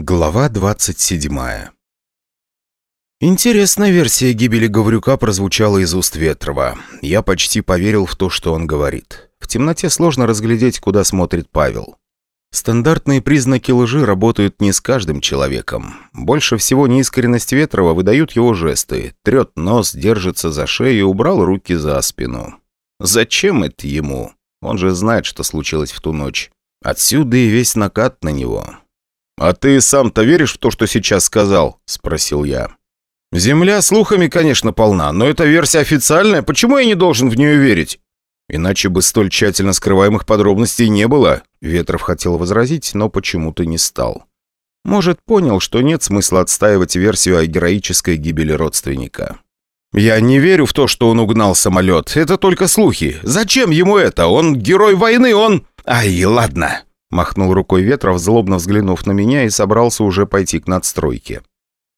Глава 27 Интересная версия гибели Гаврюка прозвучала из уст Ветрова. Я почти поверил в то, что он говорит. В темноте сложно разглядеть, куда смотрит Павел. Стандартные признаки лжи работают не с каждым человеком. Больше всего неискренность Ветрова выдают его жесты. Трет нос, держится за шею и убрал руки за спину. Зачем это ему? Он же знает, что случилось в ту ночь. Отсюда и весь накат на него. «А ты сам-то веришь в то, что сейчас сказал?» – спросил я. «Земля слухами, конечно, полна, но эта версия официальная. Почему я не должен в нее верить?» «Иначе бы столь тщательно скрываемых подробностей не было». Ветров хотел возразить, но почему-то не стал. Может, понял, что нет смысла отстаивать версию о героической гибели родственника. «Я не верю в то, что он угнал самолет. Это только слухи. Зачем ему это? Он герой войны, он...» «Ай, ладно!» Махнул рукой Ветров, злобно взглянув на меня и собрался уже пойти к надстройке.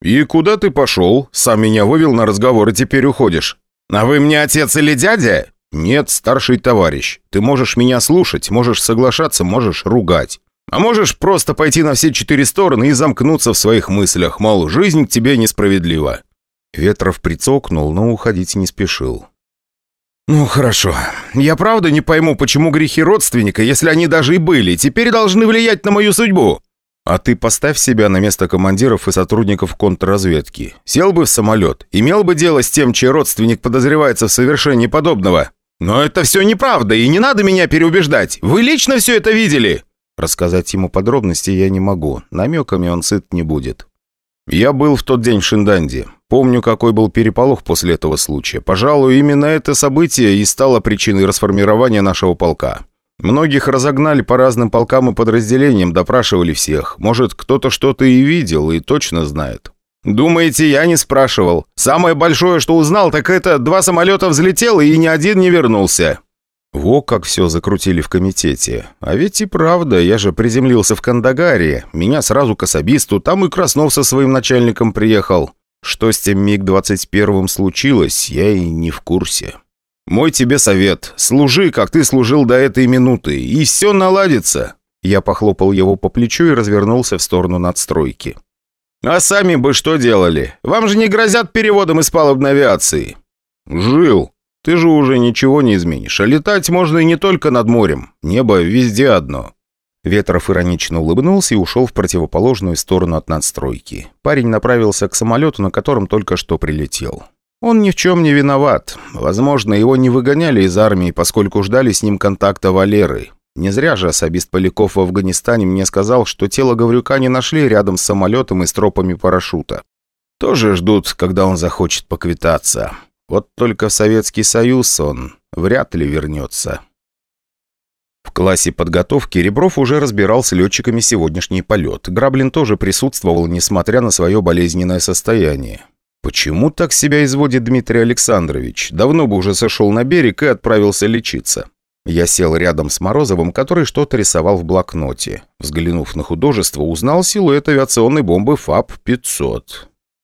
«И куда ты пошел? Сам меня вывел на разговор и теперь уходишь. А вы мне отец или дядя?» «Нет, старший товарищ. Ты можешь меня слушать, можешь соглашаться, можешь ругать. А можешь просто пойти на все четыре стороны и замкнуться в своих мыслях, мол, жизнь к тебе несправедлива». Ветров прицокнул, но уходить не спешил. «Ну, хорошо. Я правда не пойму, почему грехи родственника, если они даже и были, теперь должны влиять на мою судьбу?» «А ты поставь себя на место командиров и сотрудников контрразведки. Сел бы в самолет, имел бы дело с тем, чей родственник подозревается в совершении подобного. Но это все неправда, и не надо меня переубеждать. Вы лично все это видели?» Рассказать ему подробности я не могу. Намеками он сыт не будет. Я был в тот день в Шинданде. Помню, какой был переполох после этого случая. Пожалуй, именно это событие и стало причиной расформирования нашего полка. Многих разогнали по разным полкам и подразделениям, допрашивали всех. Может, кто-то что-то и видел, и точно знает. «Думаете, я не спрашивал? Самое большое, что узнал, так это два самолета взлетело, и ни один не вернулся». Во как все закрутили в комитете. А ведь и правда, я же приземлился в Кандагаре. Меня сразу к особисту, там и Краснов со своим начальником приехал. Что с тем МиГ-21 случилось, я и не в курсе. Мой тебе совет. Служи, как ты служил до этой минуты, и все наладится. Я похлопал его по плечу и развернулся в сторону надстройки. «А сами бы что делали? Вам же не грозят переводом из палубной авиации». «Жил. Ты же уже ничего не изменишь. А летать можно и не только над морем. Небо везде одно». Ветров иронично улыбнулся и ушел в противоположную сторону от надстройки. Парень направился к самолету, на котором только что прилетел. Он ни в чем не виноват. Возможно, его не выгоняли из армии, поскольку ждали с ним контакта Валеры. Не зря же особист Поляков в Афганистане мне сказал, что тело Гаврюка не нашли рядом с самолетом и с тропами парашюта. Тоже ждут, когда он захочет поквитаться. Вот только в Советский Союз он вряд ли вернется. В классе подготовки Ребров уже разбирал с летчиками сегодняшний полет. Граблин тоже присутствовал, несмотря на свое болезненное состояние. Почему так себя изводит Дмитрий Александрович? Давно бы уже сошел на берег и отправился лечиться. Я сел рядом с Морозовым, который что-то рисовал в блокноте. Взглянув на художество, узнал силуэт авиационной бомбы ФАП-500.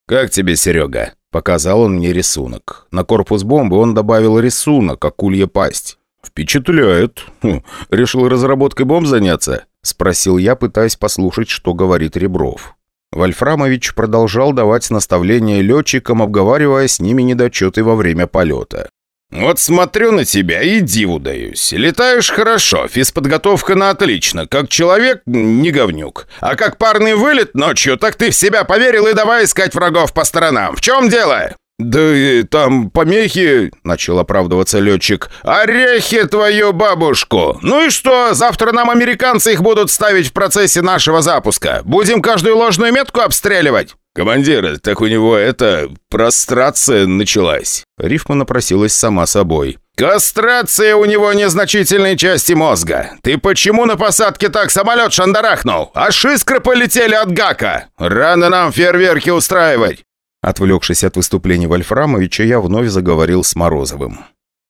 «Как тебе, Серега?» Показал он мне рисунок. На корпус бомбы он добавил рисунок, акулья пасть. «Впечатляет. Хм, решил разработкой бомб заняться?» – спросил я, пытаясь послушать, что говорит Ребров. Вольфрамович продолжал давать наставления летчикам, обговаривая с ними недочеты во время полета. «Вот смотрю на тебя и диву даюсь. Летаешь хорошо, физподготовка на отлично. Как человек — не говнюк. А как парный вылет ночью, так ты в себя поверил и давай искать врагов по сторонам. В чем дело?» «Да и там помехи...» — начал оправдываться летчик. «Орехи твою бабушку! Ну и что, завтра нам американцы их будут ставить в процессе нашего запуска? Будем каждую ложную метку обстреливать?» «Командир, так у него это... прострация началась». Рифма напросилась сама собой. «Кастрация у него незначительной части мозга. Ты почему на посадке так самолет шандарахнул? Аж искры полетели от гака. Рано нам фейерверки устраивать. Отвлекшись от выступления Вольфрамовича, я вновь заговорил с Морозовым.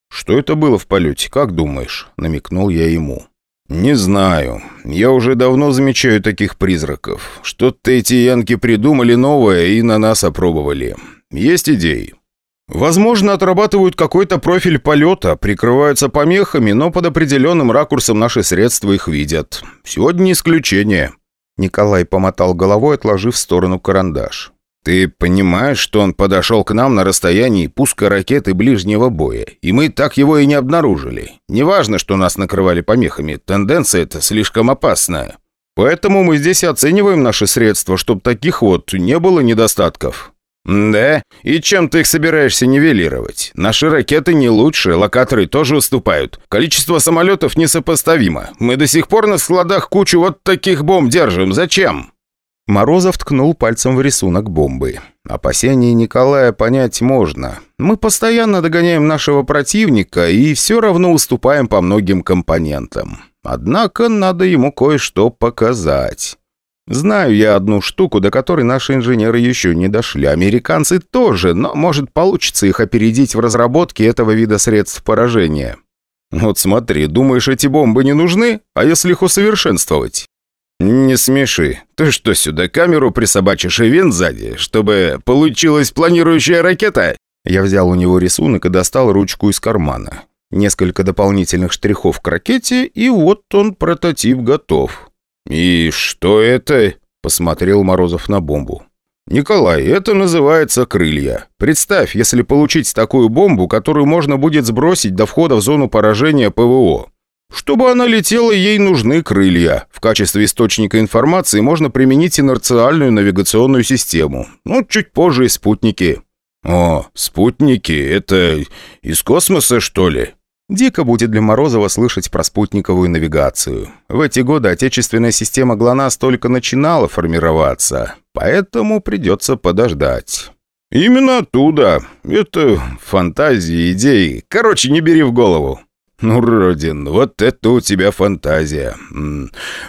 «Что это было в полете, как думаешь?» – намекнул я ему. «Не знаю. Я уже давно замечаю таких призраков. Что-то эти янки придумали новое и на нас опробовали. Есть идеи?» «Возможно, отрабатывают какой-то профиль полета, прикрываются помехами, но под определенным ракурсом наши средства их видят. Сегодня исключение». Николай помотал головой, отложив в сторону карандаш. «Ты понимаешь, что он подошел к нам на расстоянии пуска ракеты ближнего боя, и мы так его и не обнаружили. Неважно, что нас накрывали помехами, тенденция эта слишком опасная. Поэтому мы здесь оцениваем наши средства, чтобы таких вот не было недостатков». «Да? И чем ты их собираешься нивелировать? Наши ракеты не лучше, локаторы тоже уступают. Количество самолетов несопоставимо. Мы до сих пор на складах кучу вот таких бомб держим. Зачем?» Морозов ткнул пальцем в рисунок бомбы. Опасения Николая понять можно. Мы постоянно догоняем нашего противника и все равно уступаем по многим компонентам. Однако надо ему кое-что показать. Знаю я одну штуку, до которой наши инженеры еще не дошли. Американцы тоже, но может получится их опередить в разработке этого вида средств поражения. Вот смотри, думаешь, эти бомбы не нужны? А если их усовершенствовать? «Не смеши. Ты что, сюда камеру присобачишь и винт сзади, чтобы получилась планирующая ракета?» Я взял у него рисунок и достал ручку из кармана. Несколько дополнительных штрихов к ракете, и вот он, прототип, готов. «И что это?» – посмотрел Морозов на бомбу. «Николай, это называется крылья. Представь, если получить такую бомбу, которую можно будет сбросить до входа в зону поражения ПВО. Чтобы она летела, ей нужны крылья. В качестве источника информации можно применить инерциальную навигационную систему. Ну, чуть позже и спутники. О, спутники? Это из космоса, что ли? Дико будет для Морозова слышать про спутниковую навигацию. В эти годы отечественная система ГЛОНАСС только начинала формироваться, поэтому придется подождать. «Именно оттуда. Это фантазии, идеи. Короче, не бери в голову. «Ну, Родин, вот это у тебя фантазия.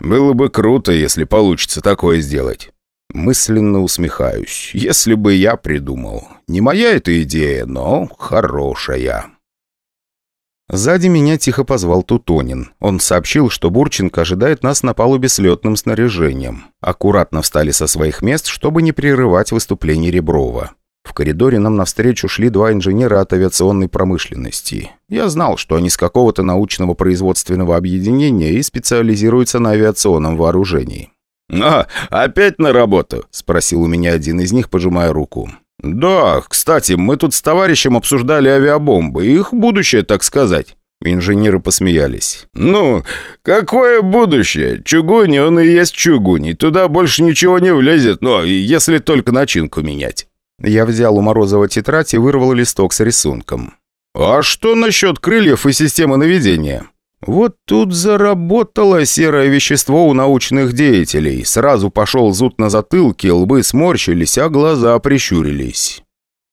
Было бы круто, если получится такое сделать». Мысленно усмехаюсь. Если бы я придумал. Не моя эта идея, но хорошая. Сзади меня тихо позвал Тутонин. Он сообщил, что Бурченко ожидает нас на палубе с летным снаряжением. Аккуратно встали со своих мест, чтобы не прерывать выступление Реброва. В коридоре нам навстречу шли два инженера от авиационной промышленности. Я знал, что они с какого-то научного производственного объединения и специализируются на авиационном вооружении. «А, опять на работу?» – спросил у меня один из них, пожимая руку. «Да, кстати, мы тут с товарищем обсуждали авиабомбы, их будущее, так сказать». Инженеры посмеялись. «Ну, какое будущее? Чугунь, он и есть чугунь, туда больше ничего не влезет, но если только начинку менять». Я взял у Морозова тетрадь и вырвал листок с рисунком. «А что насчет крыльев и системы наведения?» Вот тут заработало серое вещество у научных деятелей. Сразу пошел зуд на затылке, лбы сморщились, а глаза прищурились.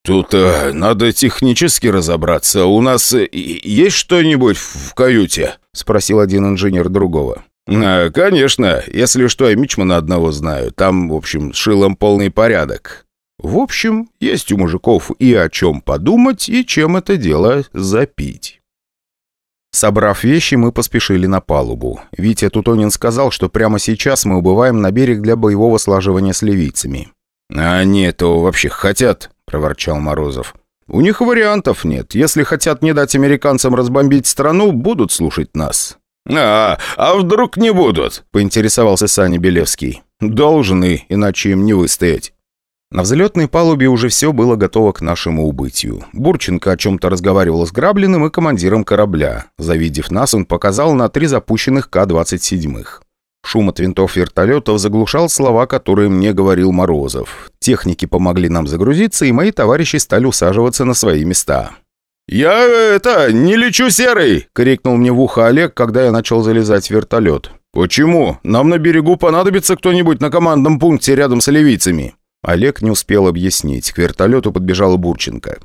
«Тут э, надо технически разобраться. У нас э, есть что-нибудь в каюте?» — спросил один инженер другого. «А, «Конечно. Если что, я Мичмана одного знаю. Там, в общем, с шилом полный порядок. В общем, есть у мужиков и о чем подумать, и чем это дело запить. Собрав вещи, мы поспешили на палубу. Витя Тутонин сказал, что прямо сейчас мы убываем на берег для боевого слаживания с ливийцами. «А они этого вообще хотят?» – проворчал Морозов. «У них вариантов нет. Если хотят не дать американцам разбомбить страну, будут слушать нас». «А, а вдруг не будут?» – поинтересовался Саня Белевский. «Должны, иначе им не выстоять». На взлетной палубе уже все было готово к нашему убытию. Бурченко о чем-то разговаривал с Граблиным и командиром корабля. Завидев нас, он показал на три запущенных К-27. Шум от винтов вертолетов заглушал слова, которые мне говорил Морозов. Техники помогли нам загрузиться, и мои товарищи стали усаживаться на свои места. «Я, это, не лечу серый!» — крикнул мне в ухо Олег, когда я начал залезать в вертолет. «Почему? Нам на берегу понадобится кто-нибудь на командном пункте рядом с ливийцами». Олег не успел объяснить. К вертолету подбежала Бурченко.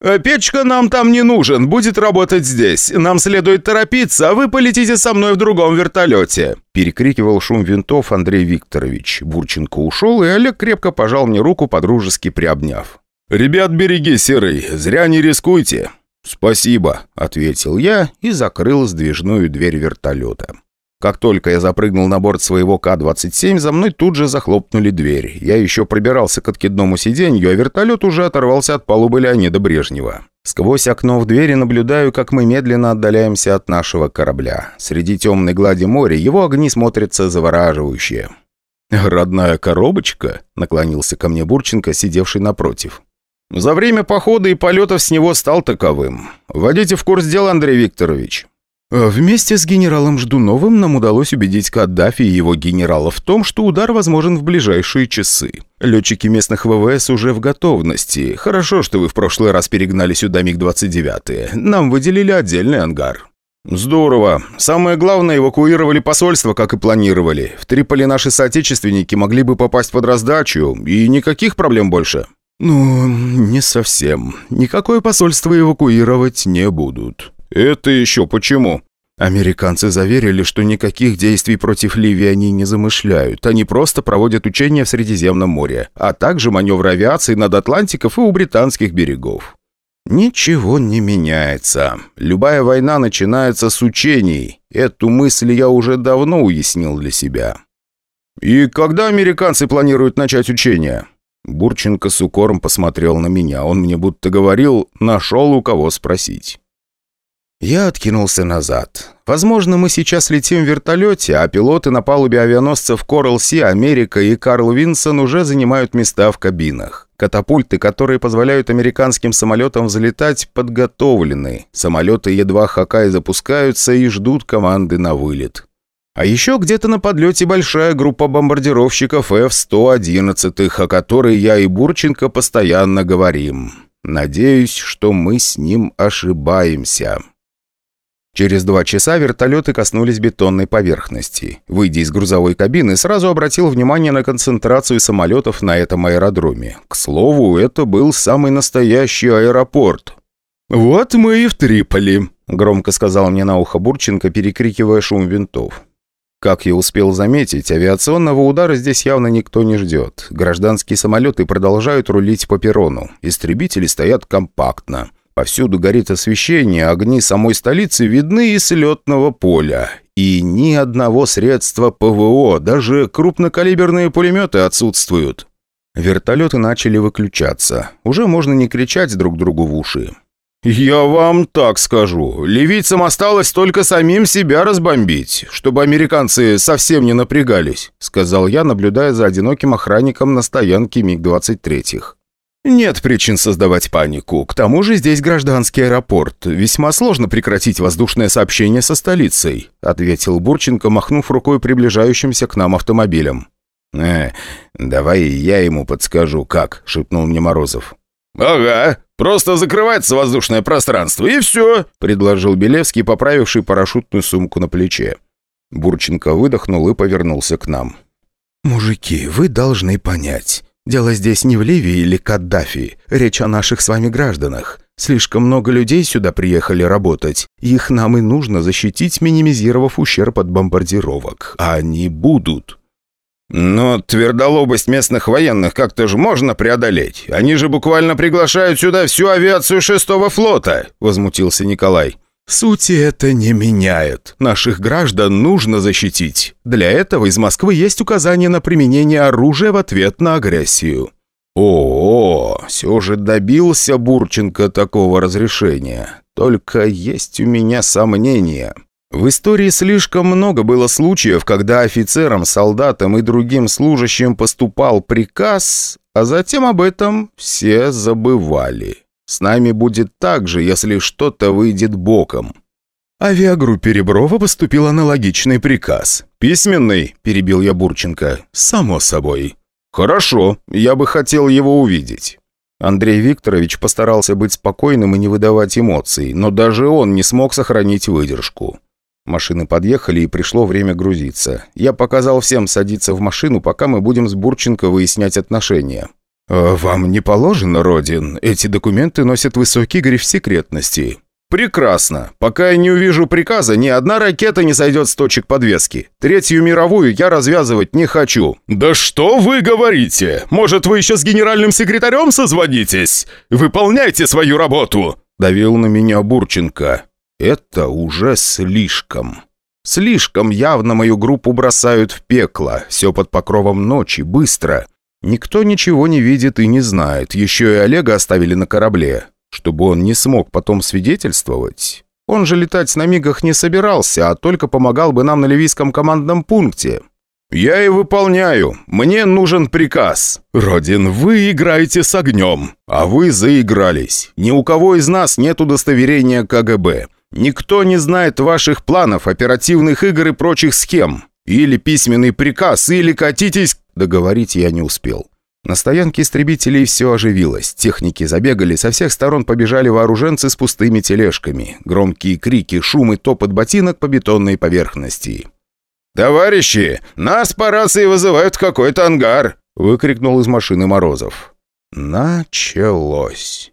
«Э, «Печка нам там не нужен, будет работать здесь. Нам следует торопиться, а вы полетите со мной в другом вертолете», перекрикивал шум винтов Андрей Викторович. Бурченко ушел, и Олег крепко пожал мне руку, подружески приобняв. «Ребят, береги, Серый, зря не рискуйте». «Спасибо», — ответил я и закрыл сдвижную дверь вертолета. Как только я запрыгнул на борт своего К-27, за мной тут же захлопнули дверь. Я еще пробирался к откидному сиденью, а вертолет уже оторвался от палубы Леонида Брежнева. Сквозь окно в двери наблюдаю, как мы медленно отдаляемся от нашего корабля. Среди темной глади моря его огни смотрятся завораживающе. «Родная коробочка?» — наклонился ко мне Бурченко, сидевший напротив. «За время похода и полетов с него стал таковым. Вводите в курс дела, Андрей Викторович». Вместе с генералом Ждуновым нам удалось убедить Каддафи и его генерала в том, что удар возможен в ближайшие часы. Летчики местных ВВС уже в готовности. Хорошо, что вы в прошлый раз перегнали сюда МиГ-29. Нам выделили отдельный ангар. «Здорово. Самое главное, эвакуировали посольство, как и планировали. В Триполи наши соотечественники могли бы попасть под раздачу, и никаких проблем больше». «Ну, не совсем. Никакое посольство эвакуировать не будут». «Это еще почему?» Американцы заверили, что никаких действий против Ливии они не замышляют. Они просто проводят учения в Средиземном море, а также маневры авиации над Атлантиков и у британских берегов. Ничего не меняется. Любая война начинается с учений. Эту мысль я уже давно уяснил для себя. «И когда американцы планируют начать учения?» Бурченко с укором посмотрел на меня. Он мне будто говорил, нашел у кого спросить. Я откинулся назад. Возможно, мы сейчас летим в вертолете, а пилоты на палубе авианосцев Coral Sea, Америка и Карл Винсон уже занимают места в кабинах. Катапульты, которые позволяют американским самолетам взлетать, подготовлены. Самолеты едва Хакай запускаются и ждут команды на вылет. А еще где-то на подлете большая группа бомбардировщиков F-111, о которой я и Бурченко постоянно говорим. Надеюсь, что мы с ним ошибаемся. Через два часа вертолеты коснулись бетонной поверхности. Выйдя из грузовой кабины, сразу обратил внимание на концентрацию самолетов на этом аэродроме. К слову, это был самый настоящий аэропорт. «Вот мы и в Триполи», — громко сказал мне на ухо Бурченко, перекрикивая шум винтов. Как я успел заметить, авиационного удара здесь явно никто не ждет. Гражданские самолеты продолжают рулить по перрону. Истребители стоят компактно. Повсюду горит освещение, огни самой столицы видны из летного поля. И ни одного средства ПВО, даже крупнокалиберные пулеметы отсутствуют. Вертолеты начали выключаться. Уже можно не кричать друг другу в уши. «Я вам так скажу. Ливийцам осталось только самим себя разбомбить, чтобы американцы совсем не напрягались», сказал я, наблюдая за одиноким охранником на стоянке МиГ-23. «Нет причин создавать панику. К тому же здесь гражданский аэропорт. Весьма сложно прекратить воздушное сообщение со столицей», ответил Бурченко, махнув рукой приближающимся к нам автомобилем. «Э, давай я ему подскажу, как», — шепнул мне Морозов. «Ага, просто закрывается воздушное пространство, и все», — предложил Белевский, поправивший парашютную сумку на плече. Бурченко выдохнул и повернулся к нам. «Мужики, вы должны понять. Дело здесь не в Ливии или Каддафи. Речь о наших с вами гражданах. Слишком много людей сюда приехали работать. Их нам и нужно защитить, минимизировав ущерб от бомбардировок. А они будут. Но твердолобость местных военных как-то же можно преодолеть. Они же буквально приглашают сюда всю авиацию шестого флота, возмутился Николай. Сути это не меняет. Наших граждан нужно защитить. Для этого из Москвы есть указание на применение оружия в ответ на агрессию. О, все же добился Бурченко такого разрешения. Только есть у меня сомнения. В истории слишком много было случаев, когда офицерам, солдатам и другим служащим поступал приказ, а затем об этом все забывали. С нами будет так же, если что-то выйдет боком». Авиагруппе Реброва поступил аналогичный приказ. «Письменный?» – перебил я Бурченко. «Само собой». «Хорошо, я бы хотел его увидеть». Андрей Викторович постарался быть спокойным и не выдавать эмоций, но даже он не смог сохранить выдержку. Машины подъехали, и пришло время грузиться. Я показал всем садиться в машину, пока мы будем с Бурченко выяснять отношения. «А «Вам не положено, Родин. Эти документы носят высокий гриф секретности». «Прекрасно. Пока я не увижу приказа, ни одна ракета не сойдет с точек подвески. Третью мировую я развязывать не хочу». «Да что вы говорите? Может, вы еще с генеральным секретарем созвонитесь? Выполняйте свою работу!» Давил на меня Бурченко. «Это уже слишком». Слишком явно мою группу бросают в пекло. Все под покровом ночи, быстро. Никто ничего не видит и не знает. Еще и Олега оставили на корабле, чтобы он не смог потом свидетельствовать. Он же летать на мигах не собирался, а только помогал бы нам на ливийском командном пункте. «Я и выполняю. Мне нужен приказ». «Родин, вы играете с огнем». «А вы заигрались. Ни у кого из нас нет удостоверения КГБ. Никто не знает ваших планов, оперативных игр и прочих схем. Или письменный приказ, или катитесь...» Договорить я не успел. На стоянке истребителей все оживилось. Техники забегали, со всех сторон побежали вооруженцы с пустыми тележками. Громкие крики, шум и топот ботинок по бетонной поверхности. «Товарищи, нас по рации вызывают в какой-то ангар!» — выкрикнул из машины Морозов. Началось.